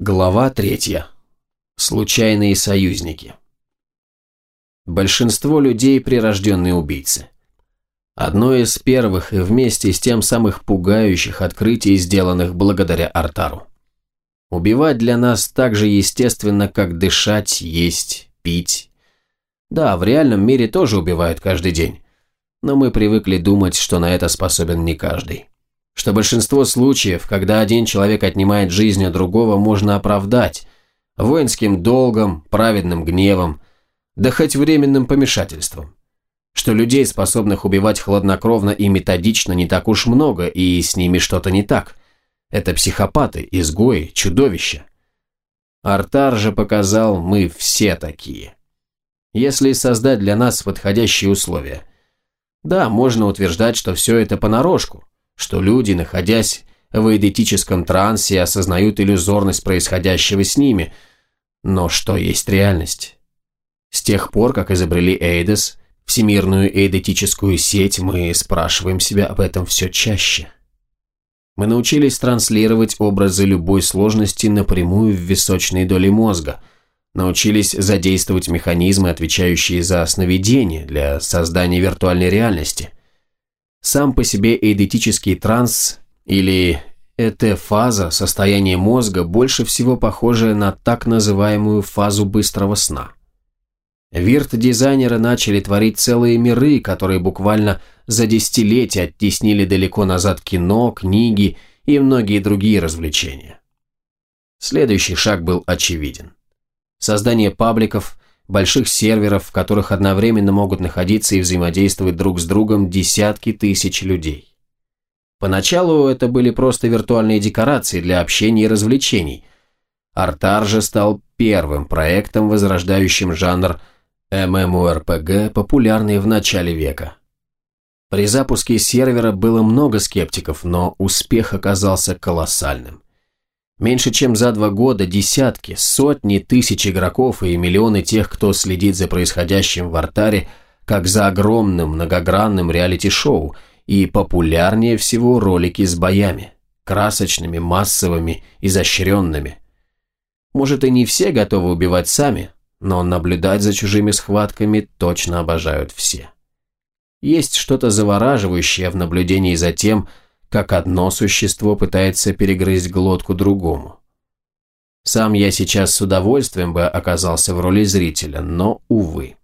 Глава третья. Случайные союзники. Большинство людей – прирожденные убийцы. Одно из первых и вместе с тем самых пугающих открытий, сделанных благодаря Артару. Убивать для нас так же естественно, как дышать, есть, пить. Да, в реальном мире тоже убивают каждый день. Но мы привыкли думать, что на это способен не каждый что большинство случаев, когда один человек отнимает жизнь у другого, можно оправдать воинским долгом, праведным гневом, да хоть временным помешательством. Что людей, способных убивать хладнокровно и методично, не так уж много, и с ними что-то не так. Это психопаты, изгои, чудовища. Артар же показал, мы все такие. Если создать для нас подходящие условия. Да, можно утверждать, что все это понарошку, что люди, находясь в эйдетическом трансе, осознают иллюзорность происходящего с ними. Но что есть реальность? С тех пор, как изобрели Эйдес, всемирную эйдетическую сеть, мы спрашиваем себя об этом все чаще. Мы научились транслировать образы любой сложности напрямую в височные доли мозга, научились задействовать механизмы, отвечающие за сновидение для создания виртуальной реальности – сам по себе эйдетический транс или эта фаза состояния мозга больше всего похожа на так называемую фазу быстрого сна. Вирт-дизайнеры начали творить целые миры, которые буквально за десятилетия оттеснили далеко назад кино, книги и многие другие развлечения. Следующий шаг был очевиден. Создание пабликов, больших серверов, в которых одновременно могут находиться и взаимодействовать друг с другом десятки тысяч людей. Поначалу это были просто виртуальные декорации для общения и развлечений. Артар же стал первым проектом, возрождающим жанр MMORPG, популярный в начале века. При запуске сервера было много скептиков, но успех оказался колоссальным. Меньше чем за два года десятки, сотни тысяч игроков и миллионы тех, кто следит за происходящим в Артаре, как за огромным многогранным реалити-шоу, и популярнее всего ролики с боями, красочными, массовыми, изощренными. Может и не все готовы убивать сами, но наблюдать за чужими схватками точно обожают все. Есть что-то завораживающее в наблюдении за тем, как одно существо пытается перегрызть глотку другому. Сам я сейчас с удовольствием бы оказался в роли зрителя, но, увы.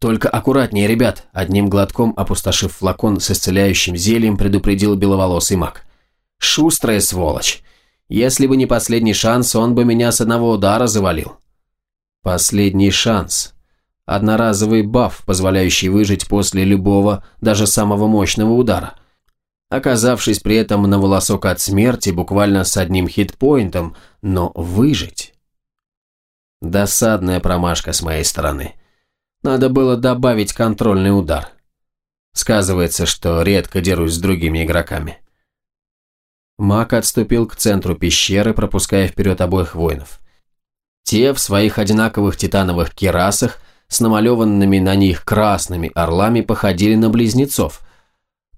«Только аккуратнее, ребят!» Одним глотком, опустошив флакон с исцеляющим зельем, предупредил беловолосый маг. «Шустрая сволочь! Если бы не последний шанс, он бы меня с одного удара завалил». «Последний шанс», Одноразовый баф, позволяющий выжить после любого, даже самого мощного удара. Оказавшись при этом на волосок от смерти, буквально с одним хитпоинтом, но выжить. Досадная промашка с моей стороны. Надо было добавить контрольный удар. Сказывается, что редко дерусь с другими игроками. Мак отступил к центру пещеры, пропуская вперед обоих воинов. Те в своих одинаковых титановых керасах с намалеванными на них красными орлами походили на близнецов.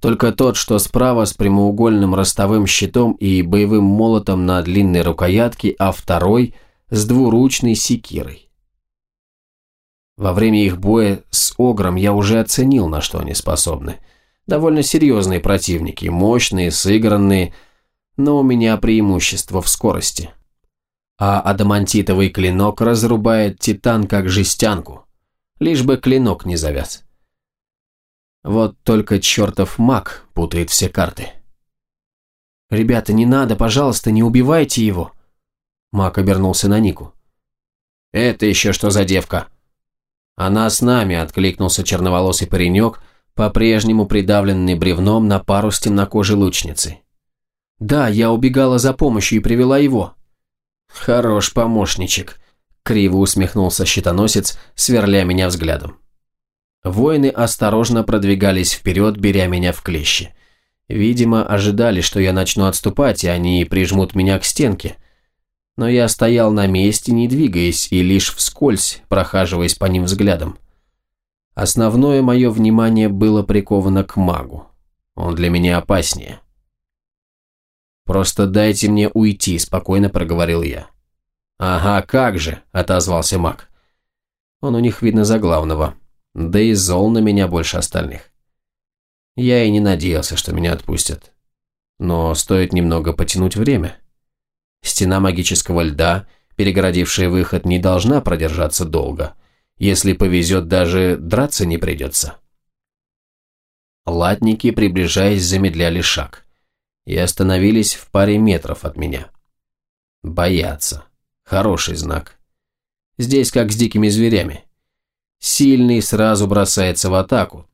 Только тот, что справа с прямоугольным ростовым щитом и боевым молотом на длинной рукоятке, а второй с двуручной секирой. Во время их боя с Огром я уже оценил, на что они способны. Довольно серьезные противники, мощные, сыгранные, но у меня преимущество в скорости. А адамантитовый клинок разрубает титан как жестянку лишь бы клинок не завяз. Вот только чертов маг путает все карты. «Ребята, не надо, пожалуйста, не убивайте его!» Маг обернулся на Нику. «Это еще что за девка?» «Она с нами», — откликнулся черноволосый паренек, по-прежнему придавленный бревном на пару с темнокожей лучницей. «Да, я убегала за помощью и привела его». «Хорош помощничек», Криво усмехнулся щитоносец, сверля меня взглядом. Воины осторожно продвигались вперед, беря меня в клещи. Видимо, ожидали, что я начну отступать, и они прижмут меня к стенке. Но я стоял на месте, не двигаясь, и лишь вскользь, прохаживаясь по ним взглядом. Основное мое внимание было приковано к магу. Он для меня опаснее. «Просто дайте мне уйти», – спокойно проговорил я. «Ага, как же», – отозвался маг. Он у них, видно, за главного. Да и зол на меня больше остальных. Я и не надеялся, что меня отпустят. Но стоит немного потянуть время. Стена магического льда, перегородившая выход, не должна продержаться долго. Если повезет, даже драться не придется. Латники, приближаясь, замедляли шаг и остановились в паре метров от меня. Боятся. Хороший знак. Здесь как с дикими зверями. Сильный сразу бросается в атаку.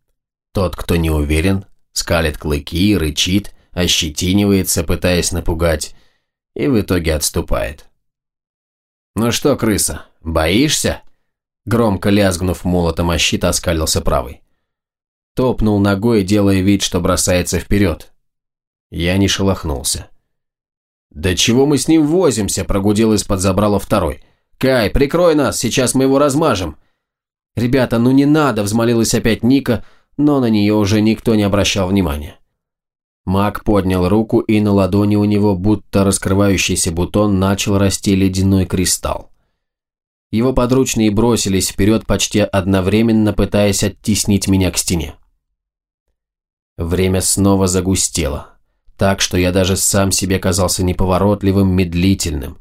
Тот, кто не уверен, скалит клыки, рычит, ощетинивается, пытаясь напугать, и в итоге отступает. «Ну что, крыса, боишься?» Громко лязгнув молотом о щит, оскалился правый. Топнул ногой, делая вид, что бросается вперед. Я не шелохнулся. «Да чего мы с ним возимся?» – прогудел из-под забрала второй. «Кай, прикрой нас, сейчас мы его размажем!» «Ребята, ну не надо!» – взмолилась опять Ника, но на нее уже никто не обращал внимания. Маг поднял руку, и на ладони у него, будто раскрывающийся бутон, начал расти ледяной кристалл. Его подручные бросились вперед почти одновременно, пытаясь оттеснить меня к стене. Время снова загустело, так что я даже сам себе казался неповоротливым, медлительным.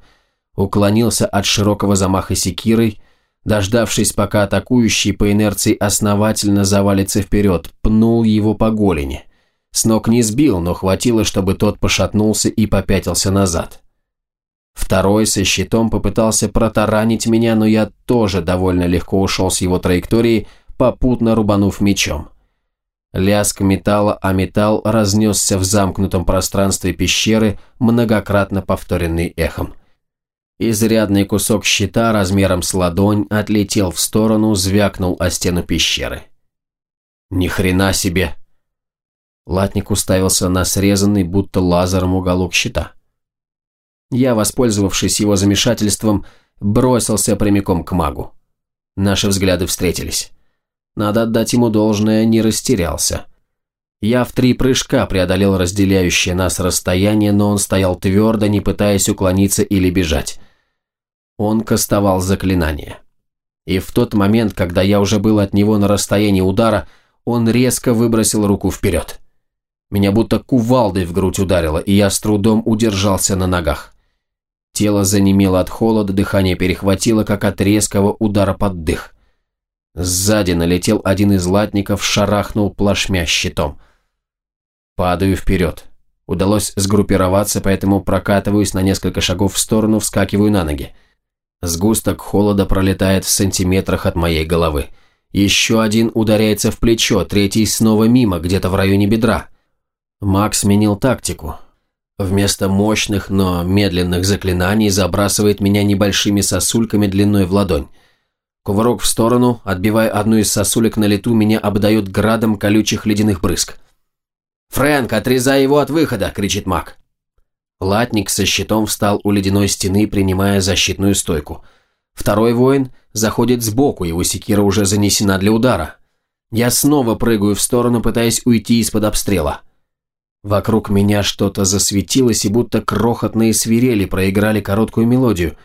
Уклонился от широкого замаха секирой, дождавшись, пока атакующий по инерции основательно завалится вперед, пнул его по голени. С ног не сбил, но хватило, чтобы тот пошатнулся и попятился назад. Второй со щитом попытался протаранить меня, но я тоже довольно легко ушел с его траектории, попутно рубанув мечом. Лязг металла, а металл разнесся в замкнутом пространстве пещеры, многократно повторенный эхом. Изрядный кусок щита размером с ладонь отлетел в сторону, звякнул о стену пещеры. «Ни хрена себе!» Латник уставился на срезанный, будто лазером уголок щита. Я, воспользовавшись его замешательством, бросился прямиком к магу. Наши взгляды встретились. Надо отдать ему должное, не растерялся. Я в три прыжка преодолел разделяющее нас расстояние, но он стоял твердо, не пытаясь уклониться или бежать. Он кастовал заклинание. И в тот момент, когда я уже был от него на расстоянии удара, он резко выбросил руку вперед. Меня будто кувалдой в грудь ударило, и я с трудом удержался на ногах. Тело занемело от холода, дыхание перехватило, как от резкого удара под дых. Сзади налетел один из латников, шарахнул плашмя щитом. Падаю вперед. Удалось сгруппироваться, поэтому прокатываюсь на несколько шагов в сторону, вскакиваю на ноги. Сгусток холода пролетает в сантиметрах от моей головы. Еще один ударяется в плечо, третий снова мимо, где-то в районе бедра. Макс сменил тактику. Вместо мощных, но медленных заклинаний забрасывает меня небольшими сосульками длиной в ладонь. Кувырок в сторону, отбивая одну из сосулек на лету, меня обдает градом колючих ледяных брызг. «Фрэнк, отрезай его от выхода!» – кричит маг. Латник со щитом встал у ледяной стены, принимая защитную стойку. Второй воин заходит сбоку, его секира уже занесена для удара. Я снова прыгаю в сторону, пытаясь уйти из-под обстрела. Вокруг меня что-то засветилось, и будто крохотные свирели проиграли короткую мелодию.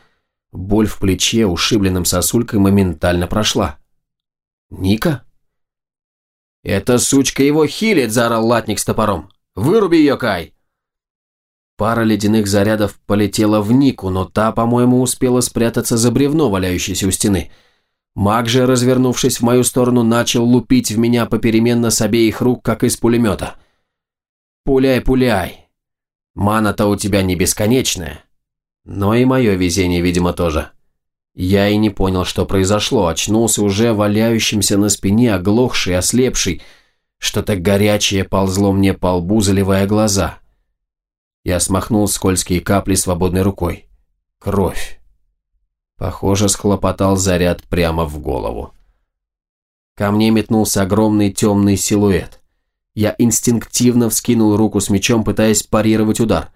Боль в плече, ушибленным сосулькой, моментально прошла. «Ника?» «Эта сучка его хилит!» – заорал латник с топором. «Выруби ее, Кай!» Пара ледяных зарядов полетела в Нику, но та, по-моему, успела спрятаться за бревно, валяющееся у стены. Маг же, развернувшись в мою сторону, начал лупить в меня попеременно с обеих рук, как из пулемета. Пуляй, пуляй. Мана-то у тебя не бесконечная. Но и мое везение, видимо, тоже. Я и не понял, что произошло, очнулся уже валяющимся на спине, оглохший, ослепший. Что-то горячее ползло мне по лбу, заливая глаза. Я смахнул скользкие капли свободной рукой. Кровь. Похоже, схлопотал заряд прямо в голову. Ко мне метнулся огромный темный силуэт. Я инстинктивно вскинул руку с мечом, пытаясь парировать удар.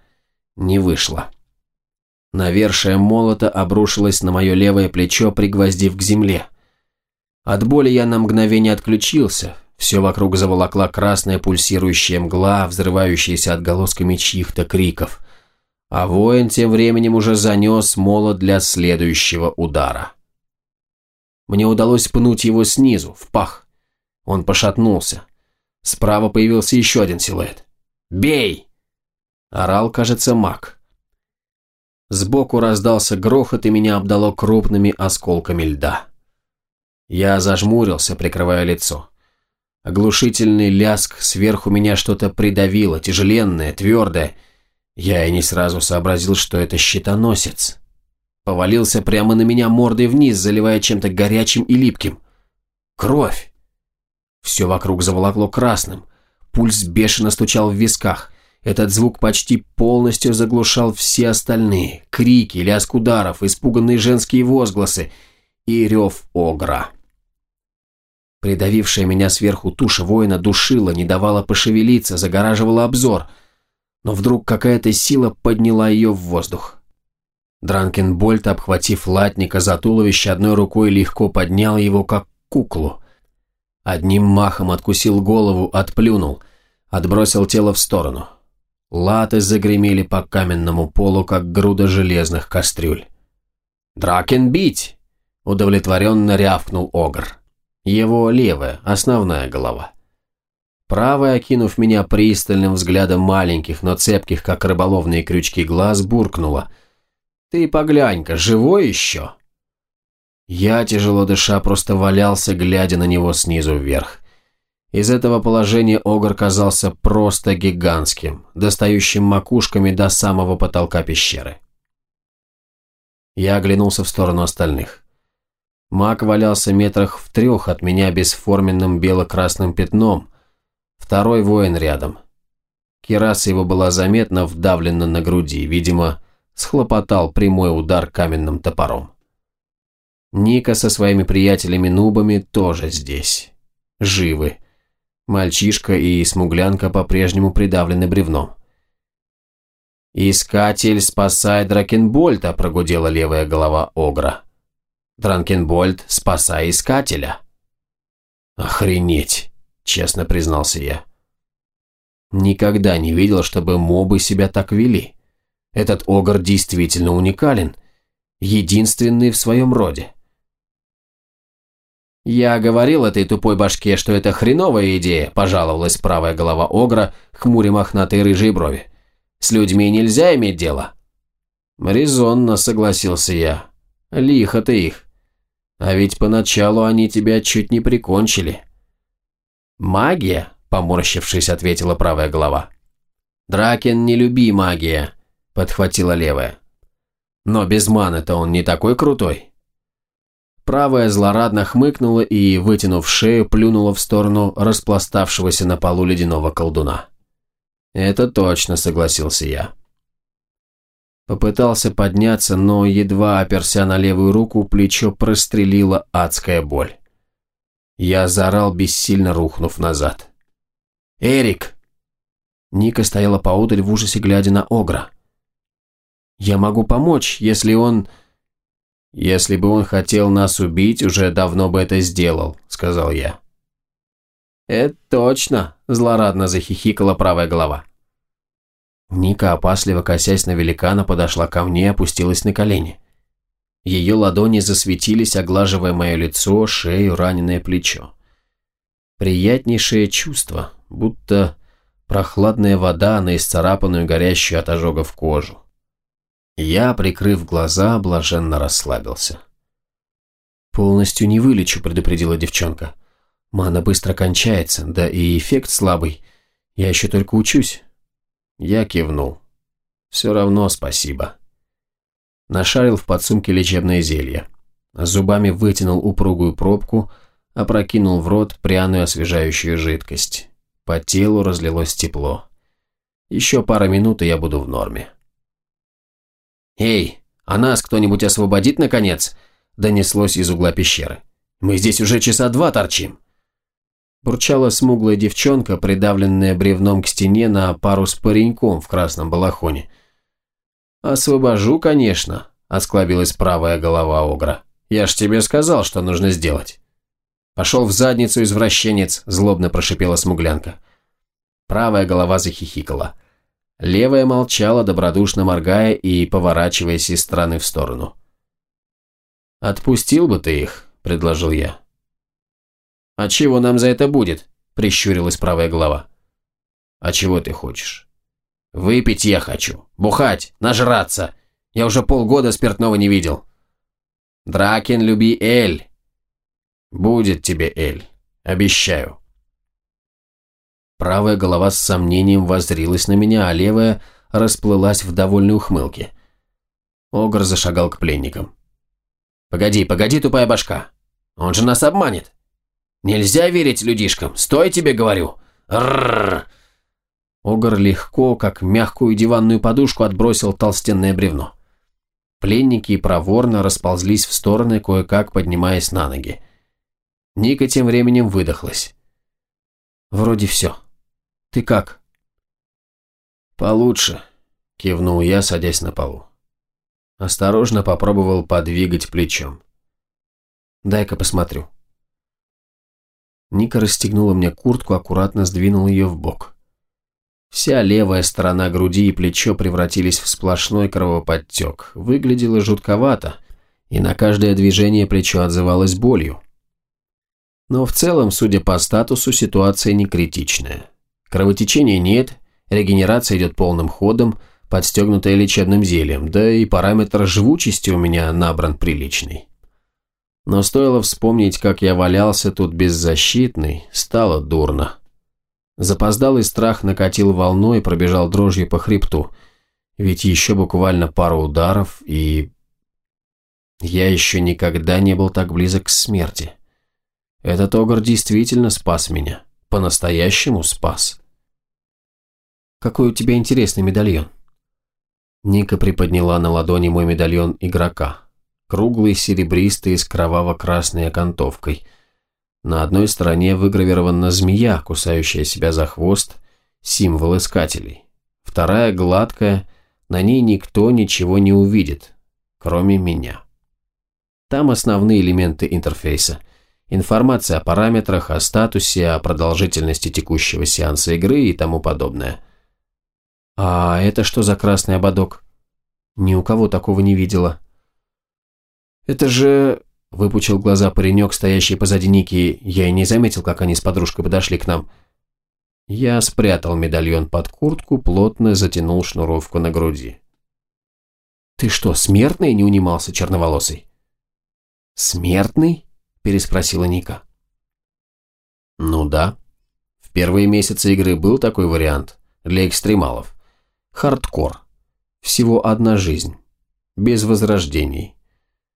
Не вышло. Навершие молота обрушилось на мое левое плечо, пригвоздив к земле. От боли я на мгновение отключился. Все вокруг заволокла красная пульсирующая мгла, взрывающаяся отголосками чьих-то криков. а воин тем временем уже занес молот для следующего удара. Мне удалось пнуть его снизу, в пах. Он пошатнулся. Справа появился еще один силуэт. «Бей!» Орал, кажется, маг. Сбоку раздался грохот, и меня обдало крупными осколками льда. Я зажмурился, прикрывая лицо. Оглушительный ляск сверху меня что-то придавило, тяжеленное, твердое. Я и не сразу сообразил, что это щитоносец. Повалился прямо на меня мордой вниз, заливая чем-то горячим и липким. Кровь! Все вокруг заволокло красным. Пульс бешено стучал в висках. Этот звук почти полностью заглушал все остальные. Крики, лязг ударов, испуганные женские возгласы и рев огра. Придавившая меня сверху туша воина душила, не давала пошевелиться, загораживала обзор. Но вдруг какая-то сила подняла ее в воздух. Дранкенбольт, обхватив латника за туловище, одной рукой легко поднял его, как куклу. Одним махом откусил голову, отплюнул, отбросил тело в сторону. Латы загремели по каменному полу, как груда железных кастрюль. «Дракен бить!» – удовлетворенно рявкнул Огр. Его левая, основная голова. Правая, окинув меня пристальным взглядом маленьких, но цепких, как рыболовные крючки глаз, буркнула. «Ты поглянь-ка, живой еще?» Я, тяжело дыша, просто валялся, глядя на него снизу вверх. Из этого положения Огр казался просто гигантским, достающим макушками до самого потолка пещеры. Я оглянулся в сторону остальных. Маг валялся метрах в трех от меня бесформенным бело-красным пятном. Второй воин рядом. Кераса его была заметно вдавлена на груди, видимо, схлопотал прямой удар каменным топором. Ника со своими приятелями-нубами тоже здесь. Живы. Мальчишка и смуглянка по-прежнему придавлены бревном. «Искатель, спасай Дракенбольта!» – прогудела левая голова Огра. Дранкенбольд, спасай искателя». «Охренеть», — честно признался я. Никогда не видел, чтобы мобы себя так вели. Этот огр действительно уникален, единственный в своем роде. «Я говорил этой тупой башке, что это хреновая идея», – пожаловалась правая голова Огра, хмуря мохнатые рыжие брови. «С людьми нельзя иметь дело». «Резонно», – согласился я. «Лихо ты их. А ведь поначалу они тебя чуть не прикончили». «Магия?» – поморщившись, ответила правая голова. «Дракен, не люби магия», – подхватила левая. «Но без маны-то он не такой крутой». Правая злорадно хмыкнула и, вытянув шею, плюнула в сторону распластавшегося на полу ледяного колдуна. «Это точно», – согласился я. Попытался подняться, но едва оперся на левую руку, плечо прострелила адская боль. Я заорал, бессильно рухнув назад. «Эрик!» Ника стояла поодаль в ужасе, глядя на Огра. «Я могу помочь, если он...» «Если бы он хотел нас убить, уже давно бы это сделал», — сказал я. «Это точно», — злорадно захихикала правая голова. Ника, опасливо косясь на великана, подошла ко мне и опустилась на колени. Ее ладони засветились, оглаживая мое лицо, шею, раненое плечо. Приятнейшее чувство, будто прохладная вода на исцарапанную горящую от ожогов кожу. Я, прикрыв глаза, блаженно расслабился. «Полностью не вылечу», — предупредила девчонка. «Мана быстро кончается, да и эффект слабый. Я еще только учусь». Я кивнул. Все равно спасибо. Нашарил в подсумке лечебное зелье. Зубами вытянул упругую пробку, опрокинул в рот пряную освежающую жидкость. По телу разлилось тепло. Еще пара минут, и я буду в норме. «Эй, а нас кто-нибудь освободит, наконец?» донеслось из угла пещеры. «Мы здесь уже часа два торчим». Бурчала смуглая девчонка, придавленная бревном к стене на пару с пареньком в красном балахоне. «Освобожу, конечно», – осклабилась правая голова Огра. «Я ж тебе сказал, что нужно сделать». «Пошел в задницу, извращенец», – злобно прошипела смуглянка. Правая голова захихикала. Левая молчала, добродушно моргая и поворачиваясь из стороны в сторону. «Отпустил бы ты их», – предложил я. «А чего нам за это будет?» – прищурилась правая голова. «А чего ты хочешь?» «Выпить я хочу, бухать, нажраться. Я уже полгода спиртного не видел». «Дракен, люби Эль». «Будет тебе Эль, обещаю». Правая голова с сомнением воззрилась на меня, а левая расплылась в довольной ухмылке. Огр зашагал к пленникам. «Погоди, погоди, тупая башка. Он же нас обманет. Нельзя верить людишкам, стой тебе, говорю. Рррр!» Огр легко, как мягкую диванную подушку, отбросил толстенное бревно. Пленники проворно расползлись в стороны, кое-как поднимаясь на ноги. Ника тем временем выдохлась. «Вроде все. Ты как?» «Получше», – кивнул я, садясь на полу. Осторожно попробовал подвигать плечом. «Дай-ка посмотрю». Ника расстегнула мне куртку, аккуратно сдвинул ее в бок. Вся левая сторона груди и плечо превратились в сплошной кровоподтек. Выглядело жутковато, и на каждое движение плечо отзывалось болью. Но в целом, судя по статусу, ситуация не критичная. Кровотечения нет, регенерация идет полным ходом, подстегнутая лечебным зельем, да и параметр живучести у меня набран приличный. Но стоило вспомнить, как я валялся тут беззащитный, стало дурно. Запоздалый страх накатил волной пробежал дрожью по хребту. Ведь еще буквально пару ударов, и... Я еще никогда не был так близок к смерти. Этот огр действительно спас меня. По-настоящему спас. «Какой у тебя интересный медальон?» Ника приподняла на ладони мой медальон игрока. Круглый, серебристый, с кроваво-красной окантовкой – на одной стороне выгравирована змея, кусающая себя за хвост, символ искателей. Вторая гладкая, на ней никто ничего не увидит, кроме меня. Там основные элементы интерфейса. Информация о параметрах, о статусе, о продолжительности текущего сеанса игры и тому подобное. А это что за красный ободок? Ни у кого такого не видела. Это же Выпучил глаза паренек, стоящий позади Ники. Я и не заметил, как они с подружкой подошли к нам. Я спрятал медальон под куртку, плотно затянул шнуровку на груди. «Ты что, смертный?» – не унимался черноволосый. «Смертный?» – переспросила Ника. «Ну да. В первые месяцы игры был такой вариант. Для экстремалов. Хардкор. Всего одна жизнь. Без возрождений.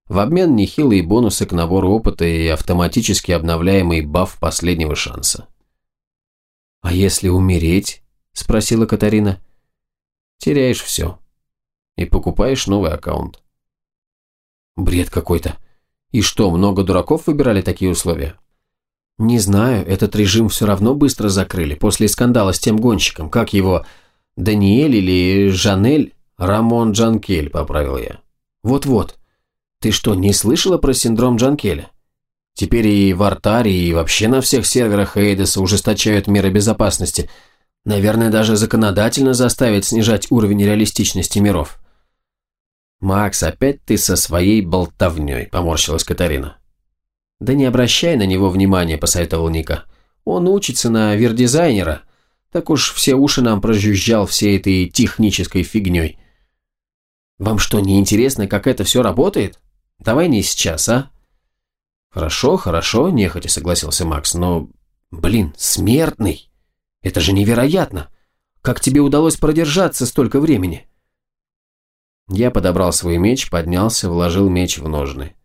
В обмен нехилые бонусы к набору опыта и автоматически обновляемый баф последнего шанса. «А если умереть?» – спросила Катарина. «Теряешь все. И покупаешь новый аккаунт». «Бред какой-то. И что, много дураков выбирали такие условия?» «Не знаю, этот режим все равно быстро закрыли, после скандала с тем гонщиком. Как его? Даниэль или Жанель?» «Рамон Джанкель», – поправил я. «Вот-вот. Ты что, не слышала про синдром Джанкеля? Теперь и в Артаре, и вообще на всех серверах Эйдеса ужесточают меры безопасности. Наверное, даже законодательно заставят снижать уровень реалистичности миров. «Макс, опять ты со своей болтовней», – поморщилась Катарина. «Да не обращай на него внимания», – посоветовал Ника. «Он учится на вердизайнера. Так уж все уши нам прожужжал всей этой технической фигней». «Вам что, не интересно, как это все работает?» Давай не сейчас, а?» «Хорошо, хорошо», – нехотя согласился Макс, – «но, блин, смертный! Это же невероятно! Как тебе удалось продержаться столько времени?» Я подобрал свой меч, поднялся, вложил меч в ножны.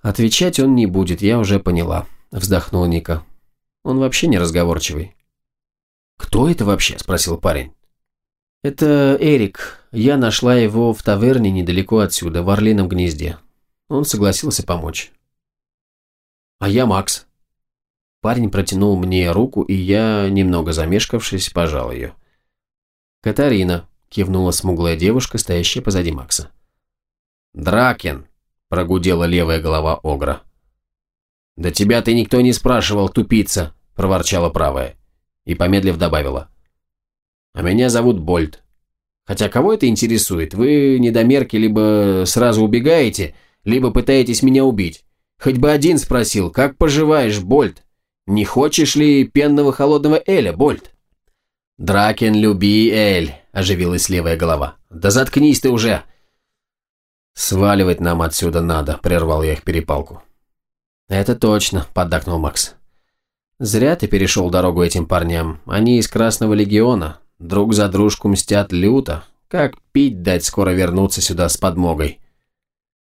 «Отвечать он не будет, я уже поняла», – вздохнул Ника. «Он вообще не разговорчивый». «Кто это вообще?» – спросил парень. «Это Эрик. Я нашла его в таверне недалеко отсюда, в Орлином гнезде. Он согласился помочь». «А я Макс». Парень протянул мне руку, и я, немного замешкавшись, пожал ее. «Катарина», – кивнула смуглая девушка, стоящая позади Макса. «Дракен», – прогудела левая голова Огра. «Да тебя-то никто не спрашивал, тупица», – проворчала правая. И помедлив добавила. А меня зовут Больт. Хотя кого это интересует? Вы, недомерки, либо сразу убегаете, либо пытаетесь меня убить. Хоть бы один спросил, как поживаешь, Больт? Не хочешь ли пенного холодного Эля, Больт? Дракен, люби Эль, оживилась левая голова. Да заткнись ты уже. Сваливать нам отсюда надо, прервал я их перепалку. Это точно, поддакнул Макс. Зря ты перешел дорогу этим парням. Они из Красного Легиона, Друг за дружку мстят люто. Как пить дать скоро вернуться сюда с подмогой?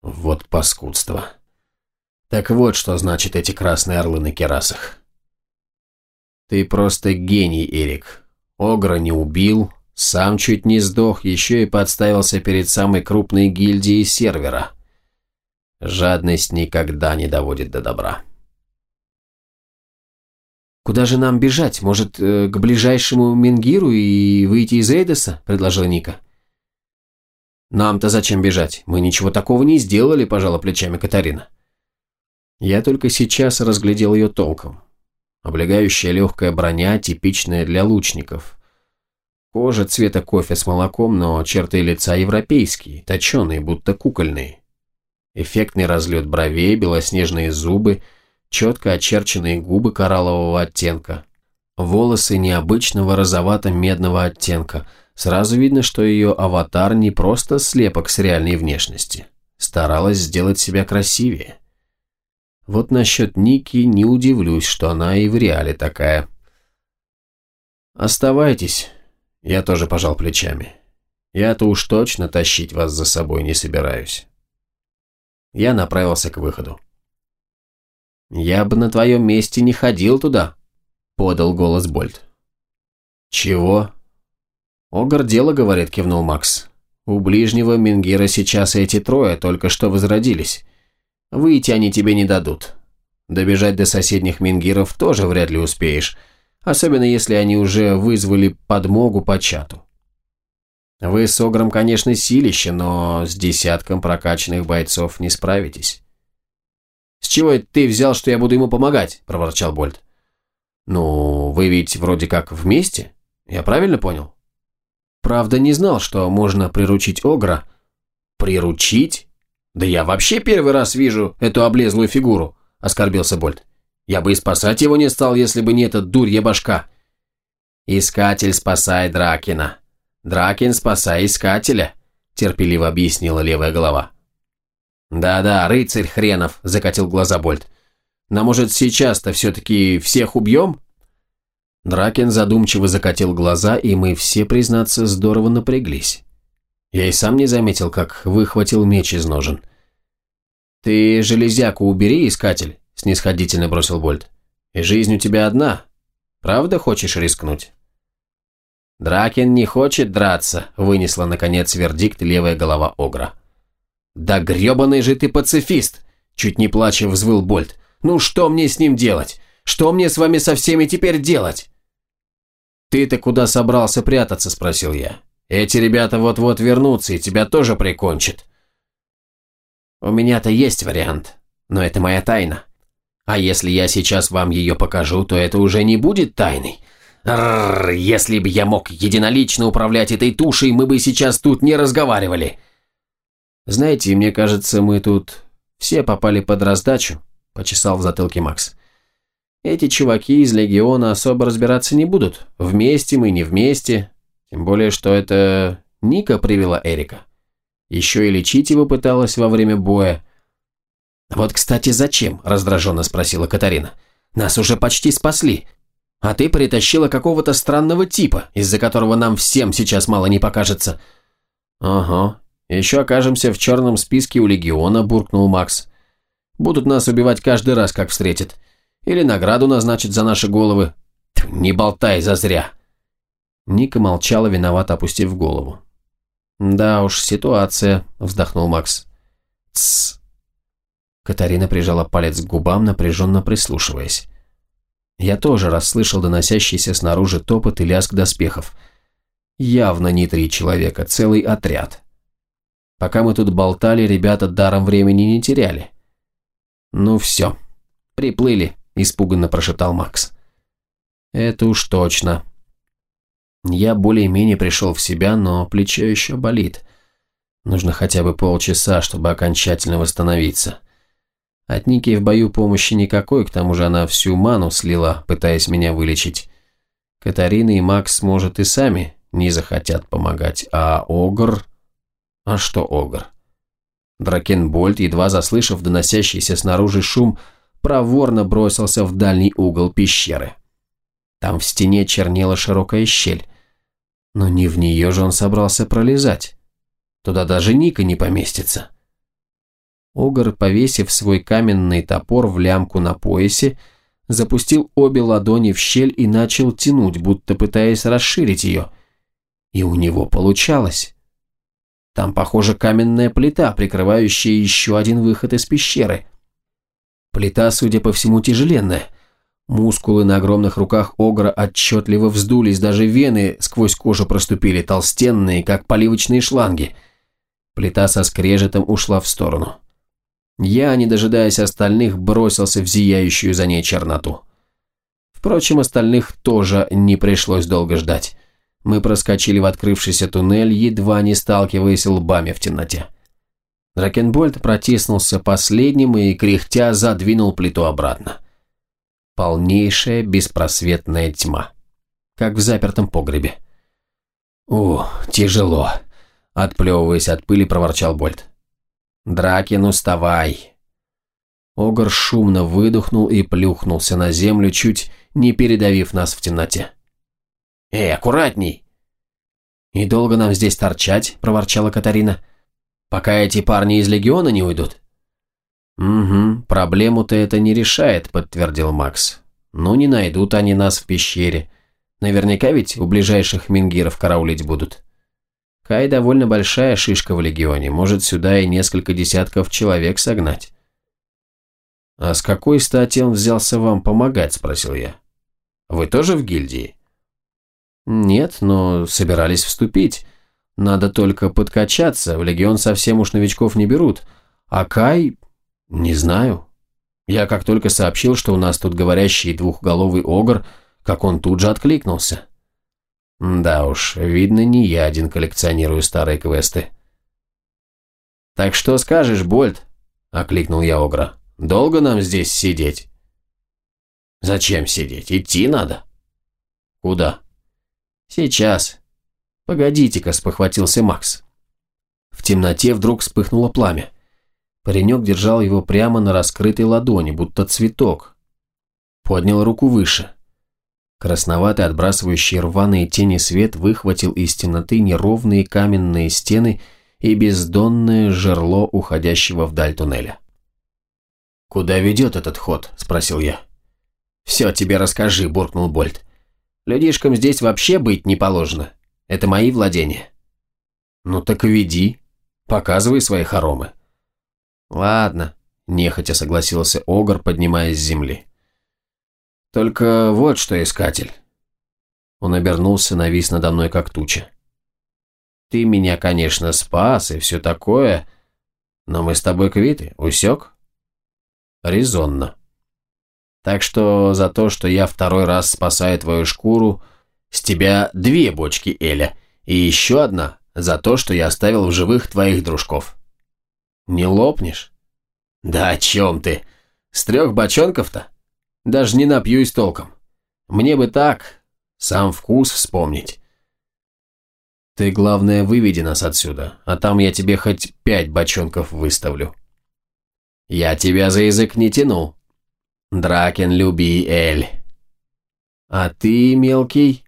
Вот паскудство. Так вот, что значит эти красные орлы на керасах. Ты просто гений, Эрик. Огра не убил, сам чуть не сдох, еще и подставился перед самой крупной гильдией сервера. Жадность никогда не доводит до добра. «Куда же нам бежать? Может, э, к ближайшему Мингиру и выйти из Эйдоса?» – предложила Ника. «Нам-то зачем бежать? Мы ничего такого не сделали», – пожала плечами Катарина. Я только сейчас разглядел ее толком. Облегающая легкая броня, типичная для лучников. Кожа цвета кофе с молоком, но черты лица европейские, точеные, будто кукольные. Эффектный разлет бровей, белоснежные зубы – четко очерченные губы кораллового оттенка, волосы необычного розовато-медного оттенка. Сразу видно, что ее аватар не просто слепок с реальной внешности. Старалась сделать себя красивее. Вот насчет Ники не удивлюсь, что она и в реале такая. «Оставайтесь», — я тоже пожал плечами. «Я-то уж точно тащить вас за собой не собираюсь». Я направился к выходу. «Я бы на твоем месте не ходил туда», — подал голос Больт. «Чего?» «Огар дело, — говорит, — кивнул Макс. У ближнего Мингира сейчас эти трое только что возродились. Выйти они тебе не дадут. Добежать до соседних Мингиров тоже вряд ли успеешь, особенно если они уже вызвали подмогу по чату. Вы с Огром, конечно, силище, но с десятком прокачанных бойцов не справитесь. «С чего ты взял, что я буду ему помогать?» – проворчал Больт. «Ну, вы ведь вроде как вместе? Я правильно понял?» «Правда, не знал, что можно приручить Огра». «Приручить? Да я вообще первый раз вижу эту облезлую фигуру», – оскорбился Больт. «Я бы и спасать его не стал, если бы не этот дурья башка». «Искатель, спасай Дракина. Дракин, спасай Искателя», – терпеливо объяснила левая голова. «Да-да, рыцарь хренов», – закатил глаза Больт. «Но, может, сейчас-то все-таки всех убьем?» Дракен задумчиво закатил глаза, и мы все, признаться, здорово напряглись. Я и сам не заметил, как выхватил меч из ножен. «Ты железяку убери, искатель», – снисходительно бросил Больт. «И жизнь у тебя одна. Правда хочешь рискнуть?» «Дракен не хочет драться», – вынесла, наконец, вердикт левая голова Огра. «Да гребаный же ты пацифист!» Чуть не плача взвыл Больт. «Ну что мне с ним делать? Что мне с вами со всеми теперь делать?» «Ты-то куда собрался прятаться?» – спросил я. «Эти ребята вот-вот вернутся и тебя тоже прикончат». «У меня-то есть вариант, но это моя тайна. А если я сейчас вам ее покажу, то это уже не будет тайной. Рррр, если бы я мог единолично управлять этой тушей, мы бы сейчас тут не разговаривали». «Знаете, мне кажется, мы тут все попали под раздачу», – почесал в затылке Макс. «Эти чуваки из Легиона особо разбираться не будут. Вместе мы, не вместе. Тем более, что это Ника привела Эрика. Еще и лечить его пыталась во время боя». «Вот, кстати, зачем?» – раздраженно спросила Катарина. «Нас уже почти спасли. А ты притащила какого-то странного типа, из-за которого нам всем сейчас мало не покажется». «Ага, «Еще окажемся в черном списке у Легиона», – буркнул Макс. «Будут нас убивать каждый раз, как встретят. Или награду назначат за наши головы. Не болтай зазря». Ника молчала, виновато опустив голову. «Да уж, ситуация», – вздохнул Макс. «Тссс». Катарина прижала палец к губам, напряженно прислушиваясь. Я тоже расслышал доносящийся снаружи топот и лязг доспехов. Явно не три человека, целый отряд. Пока мы тут болтали, ребята даром времени не теряли. «Ну все, приплыли», – испуганно прошептал Макс. «Это уж точно», Я более-менее пришел в себя, но плечо еще болит. Нужно хотя бы полчаса, чтобы окончательно восстановиться. От Ники в бою помощи никакой, к тому же она всю ману слила, пытаясь меня вылечить. Катарина и Макс, может, и сами не захотят помогать, а Огр... А что Огр? Дракенбольд, едва заслышав доносящийся снаружи шум, проворно бросился в дальний угол пещеры. Там в стене чернела широкая щель. Но не в нее же он собрался пролезать. Туда даже Ника не поместится. Огр, повесив свой каменный топор в лямку на поясе, запустил обе ладони в щель и начал тянуть, будто пытаясь расширить ее. И у него получалось. Там, похоже, каменная плита, прикрывающая еще один выход из пещеры. Плита, судя по всему, тяжеленная. Мускулы на огромных руках Огра отчетливо вздулись, даже вены сквозь кожу проступили, толстенные, как поливочные шланги. Плита со скрежетом ушла в сторону. Я, не дожидаясь остальных, бросился в зияющую за ней черноту. Впрочем, остальных тоже не пришлось долго ждать. Мы проскочили в открывшийся туннель, едва не сталкиваясь лбами в темноте. Дракенбольд протиснулся последним и, кряхтя, задвинул плиту обратно. Полнейшая беспросветная тьма. Как в запертом погребе. «О, тяжело», – отплевываясь от пыли, проворчал Больт. «Дракин, уставай!» Огр шумно выдохнул и плюхнулся на землю, чуть не передавив нас в темноте. «Эй, аккуратней!» «И долго нам здесь торчать?» – проворчала Катарина. «Пока эти парни из Легиона не уйдут?» «Угу, проблему-то это не решает», – подтвердил Макс. «Ну, не найдут они нас в пещере. Наверняка ведь у ближайших мингиров караулить будут». Кай довольно большая шишка в Легионе, может сюда и несколько десятков человек согнать. «А с какой стати он взялся вам помогать?» – спросил я. «Вы тоже в гильдии?» «Нет, но собирались вступить. Надо только подкачаться, в Легион совсем уж новичков не берут. А Кай... не знаю. Я как только сообщил, что у нас тут говорящий двухголовый огр, как он тут же откликнулся». Да уж, видно, не я один коллекционирую старые квесты. «Так что скажешь, Больт?» – окликнул я Огра. «Долго нам здесь сидеть?» «Зачем сидеть? Идти надо». «Куда?» «Сейчас». «Погодите-ка», – спохватился Макс. В темноте вдруг вспыхнуло пламя. Паренек держал его прямо на раскрытой ладони, будто цветок. Поднял руку выше. Красноватый, отбрасывающий рваные тени свет выхватил из темноты неровные каменные стены и бездонное жерло уходящего вдаль туннеля. «Куда ведет этот ход?» – спросил я. «Все, тебе расскажи», – буркнул Больт. «Людишкам здесь вообще быть не положено. Это мои владения». «Ну так веди. Показывай свои хоромы». «Ладно», – нехотя согласился Огр, поднимаясь с земли. Только вот что, искатель. Он обернулся, навис надо мной, как туча. Ты меня, конечно, спас и все такое, но мы с тобой квиты, усек? Резонно. Так что за то, что я второй раз спасаю твою шкуру, с тебя две бочки Эля, и еще одна за то, что я оставил в живых твоих дружков. Не лопнешь? Да о чем ты? С трех бочонков-то? Даже не напьюсь толком. Мне бы так, сам вкус вспомнить. Ты, главное, выведи нас отсюда, а там я тебе хоть пять бочонков выставлю. Я тебя за язык не тяну. Дракен, люби Эль. А ты, мелкий...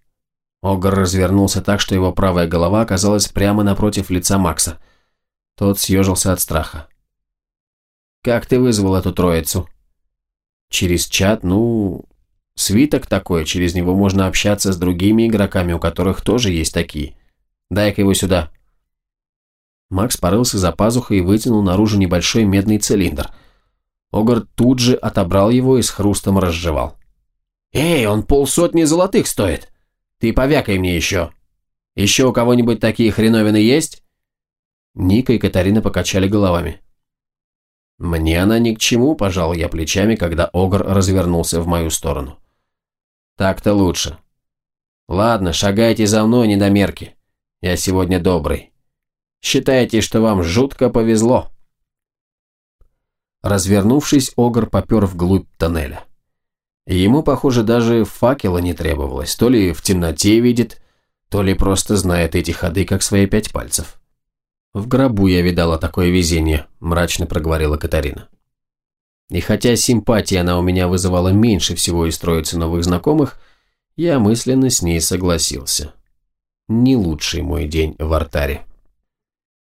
Огр развернулся так, что его правая голова оказалась прямо напротив лица Макса. Тот съежился от страха. «Как ты вызвал эту троицу?» Через чат, ну, свиток такой, через него можно общаться с другими игроками, у которых тоже есть такие. Дай-ка его сюда. Макс порылся за пазухой и вытянул наружу небольшой медный цилиндр. Огар тут же отобрал его и с хрустом разжевал. «Эй, он полсотни золотых стоит! Ты повякай мне еще! Еще у кого-нибудь такие хреновины есть?» Ника и Катарина покачали головами. Мне она ни к чему, пожал я плечами, когда Огр развернулся в мою сторону. Так-то лучше. Ладно, шагайте за мной, недомерки. Я сегодня добрый. Считайте, что вам жутко повезло». Развернувшись, Огр попер вглубь тоннеля. Ему, похоже, даже факела не требовалось. То ли в темноте видит, то ли просто знает эти ходы, как свои пять пальцев. «В гробу я видала такое везение», – мрачно проговорила Катарина. И хотя симпатия она у меня вызывала меньше всего из троицы новых знакомых, я мысленно с ней согласился. Не лучший мой день в артаре.